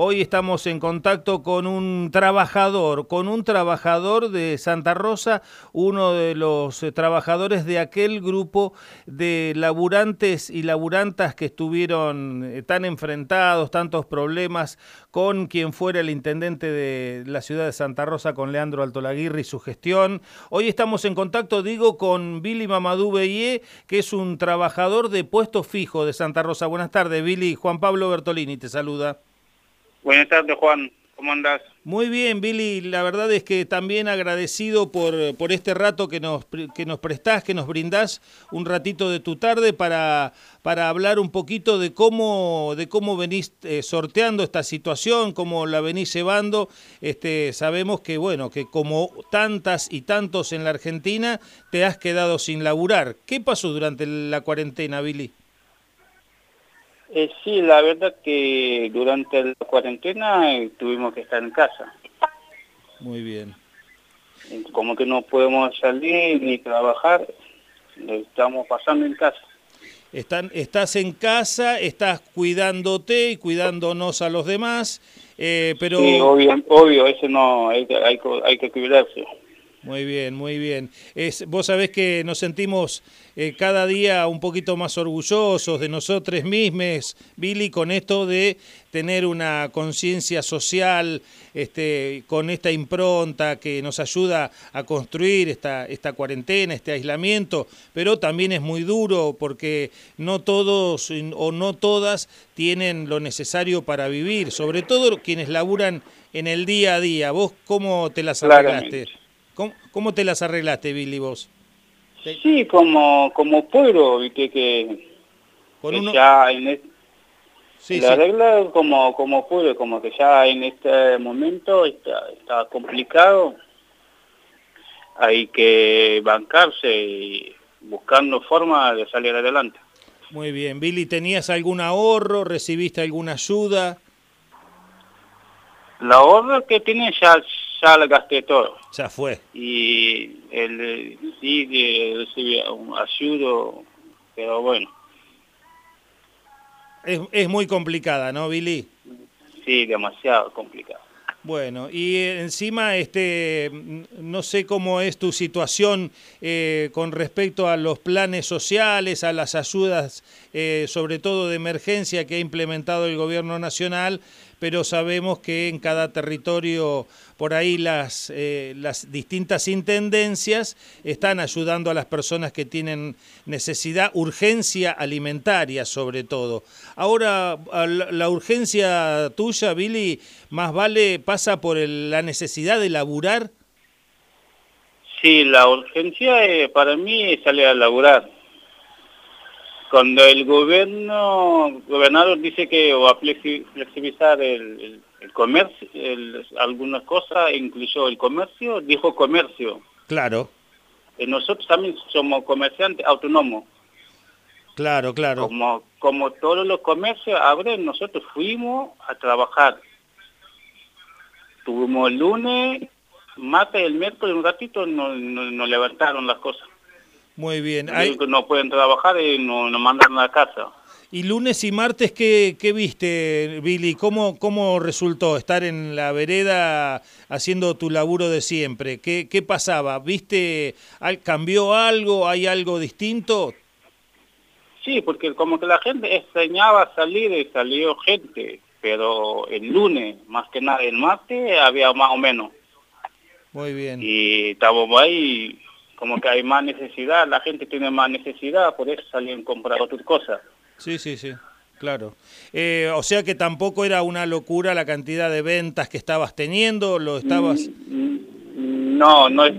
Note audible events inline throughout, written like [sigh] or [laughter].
Hoy estamos en contacto con un trabajador, con un trabajador de Santa Rosa, uno de los eh, trabajadores de aquel grupo de laburantes y laburantas que estuvieron eh, tan enfrentados, tantos problemas con quien fuera el intendente de la ciudad de Santa Rosa, con Leandro Altolaguirre y su gestión. Hoy estamos en contacto, digo, con Billy Mamadou Beye, que es un trabajador de puesto fijo de Santa Rosa. Buenas tardes, Billy. Juan Pablo Bertolini te saluda. Buenas tardes, Juan. ¿Cómo andás? Muy bien, Billy. La verdad es que también agradecido por, por este rato que nos, que nos prestás, que nos brindás un ratito de tu tarde para, para hablar un poquito de cómo, de cómo venís eh, sorteando esta situación, cómo la venís llevando. Este, sabemos que, bueno, que como tantas y tantos en la Argentina, te has quedado sin laburar. ¿Qué pasó durante la cuarentena, Billy? Eh, sí, la verdad que durante la cuarentena eh, tuvimos que estar en casa. Muy bien. Como que no podemos salir ni trabajar, estamos pasando en casa. Están, estás en casa, estás cuidándote y cuidándonos a los demás, eh, pero... Sí, obvio, obvio, eso no, hay, hay, hay que cuidarse. Muy bien, muy bien. Es, vos sabés que nos sentimos eh, cada día un poquito más orgullosos de nosotros mismos, Billy, con esto de tener una conciencia social, este, con esta impronta que nos ayuda a construir esta, esta cuarentena, este aislamiento, pero también es muy duro porque no todos o no todas tienen lo necesario para vivir, sobre todo quienes laburan en el día a día. ¿Vos cómo te las arreglaste? ¿Cómo, te las arreglaste, Billy, vos? Sí, como, como pueblo, viste que, ya en la regla como, como pueblo, como que ya en este momento está, está complicado, hay que bancarse y buscando forma de salir adelante. Muy bien, Billy, ¿tenías algún ahorro? ¿Recibiste alguna ayuda? La ahorro que tiene ya ya lo gasté todo. Ya fue. Y el, sí recibí un ayudo, pero bueno. Es, es muy complicada, ¿no, Billy? Sí, demasiado complicada. Bueno, y encima, este, no sé cómo es tu situación eh, con respecto a los planes sociales, a las ayudas, eh, sobre todo de emergencia que ha implementado el gobierno nacional, pero sabemos que en cada territorio por ahí las, eh, las distintas intendencias están ayudando a las personas que tienen necesidad, urgencia alimentaria sobre todo. Ahora, la urgencia tuya, Billy, más vale pasa por la necesidad de laburar. Sí, la urgencia eh, para mí es salir a laburar cuando el gobierno, gobernador dice que va a flexibilizar el, comercio, algunas cosas, incluyó el comercio, dijo comercio. Claro. Eh, nosotros también somos comerciantes autónomos. Claro, claro. Como, como todos los comercios abren, nosotros fuimos a trabajar. Tuvimos el lunes, martes, el miércoles, un ratito nos levantaron las cosas. Muy bien. No pueden trabajar y nos no mandan a casa. ¿Y lunes y martes qué, qué viste, Billy? ¿Cómo, ¿Cómo resultó estar en la vereda haciendo tu laburo de siempre? ¿Qué, qué pasaba? ¿Viste, cambió algo? ¿Hay algo distinto? Sí, porque como que la gente extrañaba salir y salió gente, pero el lunes, más que nada el martes, había más o menos. Muy bien. Y estábamos ahí como que hay más necesidad, la gente tiene más necesidad, por eso salen a comprar otras cosas. Sí, sí, sí, claro. Eh, o sea que tampoco era una locura la cantidad de ventas que estabas teniendo, lo estabas... Mm, no, no es...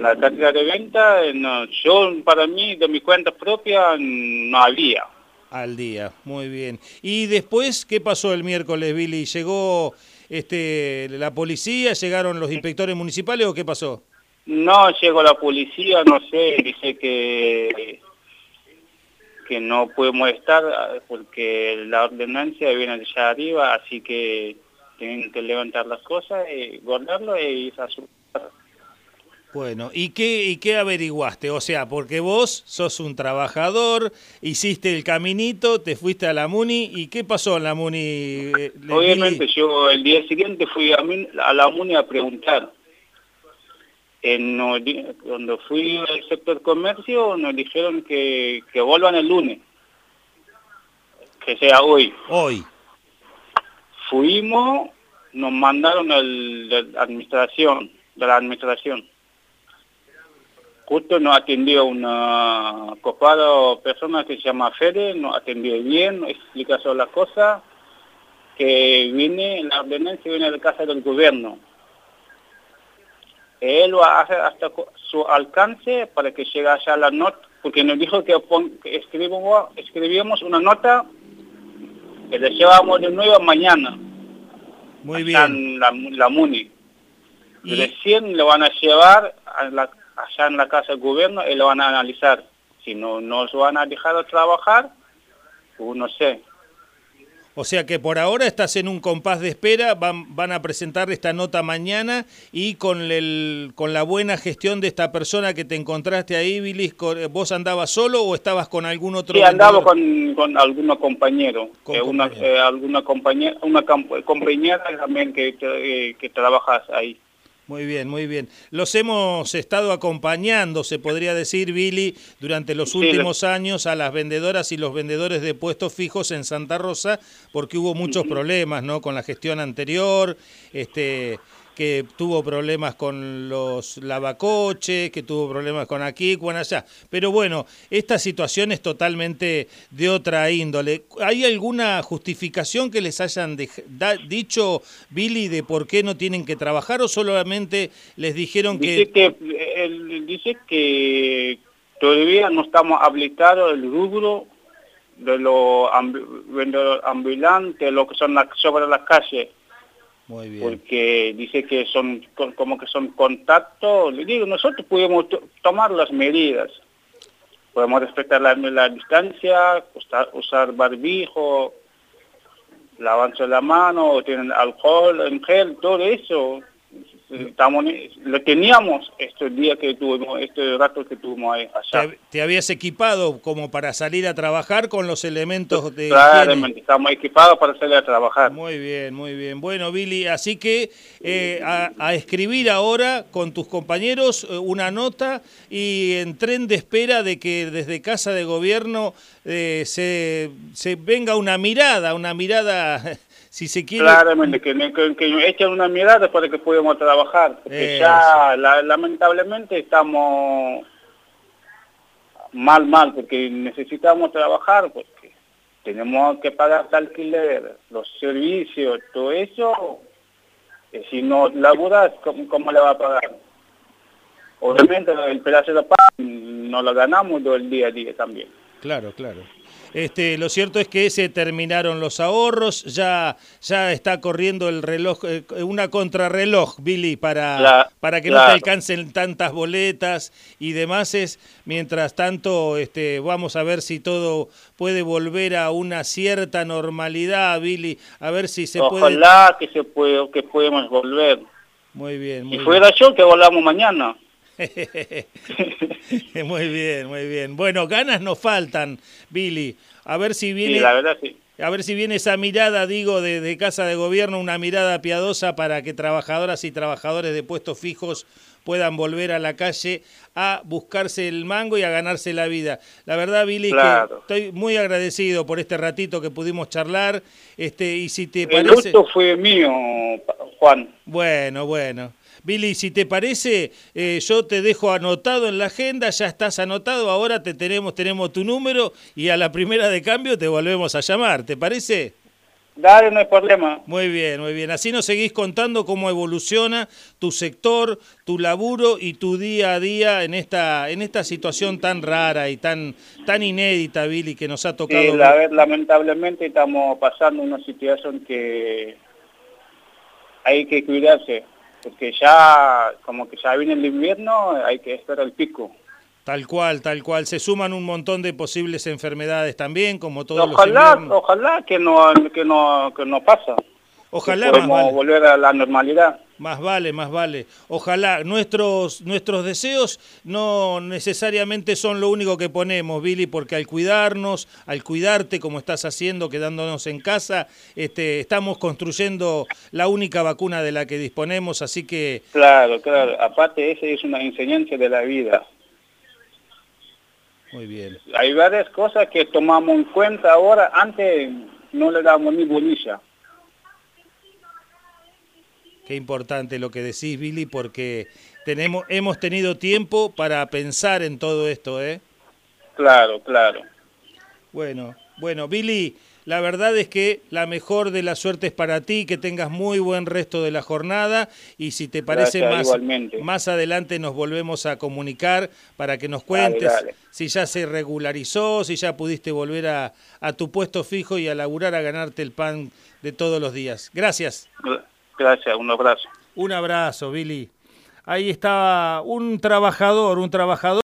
La cantidad de ventas, no, yo para mí, de mi cuenta propia, no había. Al día, muy bien. ¿Y después qué pasó el miércoles, Billy? ¿Llegó este, la policía, llegaron los inspectores municipales o qué pasó? No, llegó la policía, no sé, dice que que no podemos estar porque la ordenancia viene allá arriba, así que tienen que levantar las cosas y guardarlo y ir a su Bueno, ¿y qué, ¿y qué averiguaste? O sea, porque vos sos un trabajador, hiciste el caminito, te fuiste a la MUNI, ¿y qué pasó en la MUNI? Eh, Obviamente yo el día siguiente fui a, la MUNI a preguntar. En, cuando fui al sector comercio nos dijeron que, que vuelvan el lunes, que sea hoy. Hoy. Fuimos, nos mandaron el, de la administración, de la administración Justo nos atendió una copada persona que se llama Fede, nos atendió bien, nos explica sobre las cosas, que viene, la ordenanza viene de la casa del gobierno. Él lo hace hasta su alcance para que llegue allá la nota, porque nos dijo que, escribimos, escribíamos una nota que le llevamos de nuevo mañana. Muy bien. La, la MUNI. ¿Y? Recién lo van a llevar a la allá en la Casa del Gobierno y lo van a analizar. Si no nos van a dejar trabajar, pues no sé. O sea que por ahora estás en un compás de espera, van, van a presentar esta nota mañana y con, el, con la buena gestión de esta persona que te encontraste ahí, Bilis, ¿vos andabas solo o estabas con algún otro? Sí, andaba con, con algún compañero, una, eh, alguna compañera, una compañera también que, que, que trabajas ahí. Muy bien, muy bien. Los hemos estado acompañando, se podría decir, Billy, durante los últimos años a las vendedoras y los vendedores de puestos fijos en Santa Rosa, porque hubo muchos problemas, ¿no? Con la gestión anterior, este, que tuvo problemas con los lavacoches, que tuvo problemas con aquí, con allá. Pero bueno, esta situación es totalmente de otra índole. ¿Hay alguna justificación que les hayan dicho, Billy, de por qué no tienen que trabajar o solamente les dijeron que... él dice que todavía no estamos habilitados el rubro de los ambulantes, lo que son las, sobre las calles muy bien. Porque dice que son como que son contactos. Le digo, nosotros podemos tomar las medidas. Podemos respetar la, la distancia, usar, barbijo, lavarse la mano, tienen alcohol en gel, todo eso estamos, lo teníamos estos días que tuvimos, este rato que tuvimos allá. ¿Te, habías equipado como para salir a trabajar con los elementos de Claramente, estamos equipados para salir a trabajar. Muy bien, muy bien. Bueno, Billy, así que eh, a, escribir ahora con tus compañeros eh, una nota y en tren de espera de que desde Casa de Gobierno eh, se, se venga una mirada, una mirada si se quiere... Claramente, que, que, que echen una mirada para que podamos trabajar, porque ya lamentablemente estamos mal, mal, porque necesitamos trabajar, porque tenemos que pagar el alquiler, los servicios, todo eso, y si no laburas, ¿cómo, ¿cómo, le va a pagar? Obviamente el pedazo de pan no lo ganamos todo el día a día también. Claro, claro. Este, lo cierto es que se terminaron los ahorros, ya, ya está corriendo el reloj, eh, una contrarreloj, Billy, para, para que no te alcancen tantas boletas y demás. Es, mientras tanto, este, vamos a ver si todo puede volver a una cierta normalidad, Billy, a ver si se puede... Ojalá que, se puede, que podemos volver. Muy bien, muy Si fuera yo, que volvamos mañana. [laughs] muy bien, muy bien. Bueno, ganas nos faltan, Billy. A ver si viene. la verdad sí. A ver si viene esa mirada, digo, de, Casa de Gobierno, una mirada piadosa para que trabajadoras y trabajadores de puestos fijos puedan volver a la calle a buscarse el mango y a ganarse la vida. La verdad, Billy, que estoy muy agradecido por este ratito que pudimos charlar. Este, y si te parece... El gusto fue mío, Juan. Bueno, bueno. Billy, si te parece, eh, yo te dejo anotado en la agenda, ya estás anotado, ahora te tenemos, tenemos tu número y a la primera de cambio te volvemos a llamar, ¿te parece? Dale, no hay problema. Muy bien, muy bien. Así nos seguís contando cómo evoluciona tu sector, tu laburo y tu día a día en esta en esta situación tan rara y tan tan inédita, Billy, que nos ha tocado. Sí, la, lamentablemente estamos pasando una situación que hay que cuidarse porque ya, como que ya viene el invierno, hay que esperar el pico. Tal cual, tal cual. Se suman un montón de posibles enfermedades también, como todos ojalá, los Ojalá que no, que no, que no pasa. Ojalá más vale. volver a la normalidad. Más vale, más vale. Ojalá. Nuestros, nuestros deseos no necesariamente son lo único que ponemos, Billy, porque al cuidarnos, al cuidarte como estás haciendo, quedándonos en casa, este, estamos construyendo la única vacuna de la que disponemos, así que... Claro, claro. Aparte, esa es una enseñanza de la vida. Muy bien. Hay varias cosas que tomamos en cuenta ahora, antes no le damos ni bolilla. Qué importante lo que decís, Billy, porque tenemos, hemos tenido tiempo para pensar en todo esto, ¿eh? Claro, claro. Bueno, bueno, Billy, la verdad es que la mejor de las suertes para ti, que tengas muy buen resto de la jornada y si te parece más, más adelante nos volvemos a comunicar para que nos cuentes si ya se regularizó, si ya pudiste volver a, a tu puesto fijo y a laburar a ganarte el pan de todos los días. Gracias. Gracias, un abrazo. Un abrazo, Billy. Ahí estaba un trabajador, un trabajador.